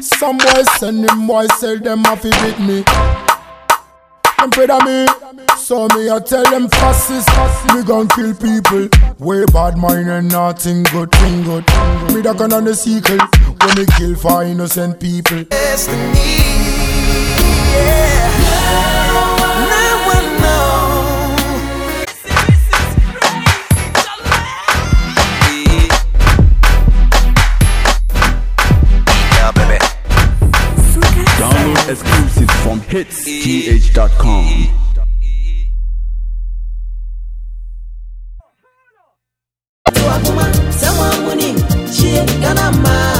Some boys send them boys sell them off with me. Them afraid of me, so me I tell them fascist, fascist. Me gon' kill people. Way bad mind and nothing good, thing good. Me da gun on the sequel when me kill for innocent people. Destiny, exclusive from hitsgh.com. Someone winning, she gonna mind.